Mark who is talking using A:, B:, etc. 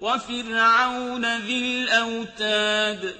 A: وَفِرْعَوْنَ ذِي الْأَوْتَادِ